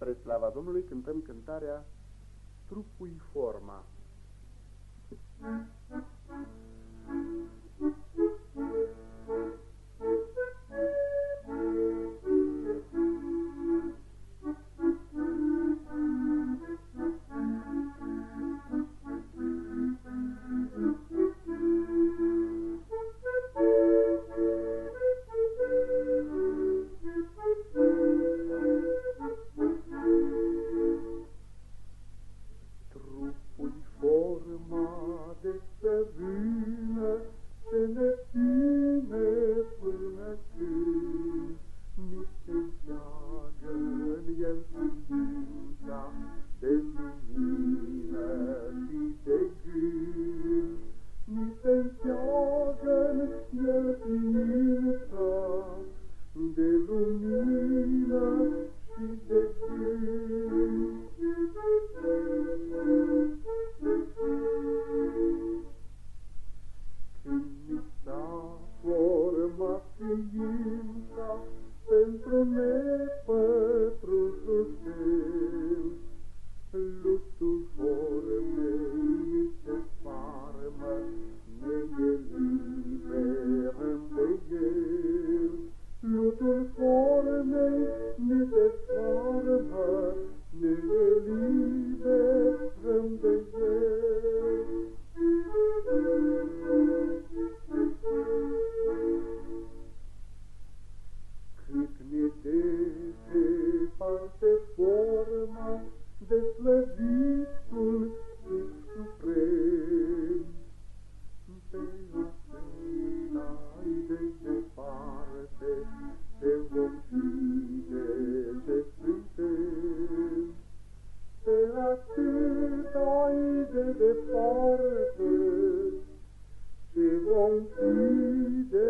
Spre slava Domnului cântăm cântarea Trupui forma. Trupul ce ne ține până când ni se înțeagă în el ființa de lumină și de gând. Ni se înțeagă în el ființa de lumină și de gând. Pentru nepătrusul tău, lutul formei mi se sparmă, ne eliberăm de el. Lutul formei mi se sparmă, pe atâta de departe te vom ține ce suntem. Pe atâta de departe te vom ține ce suntem.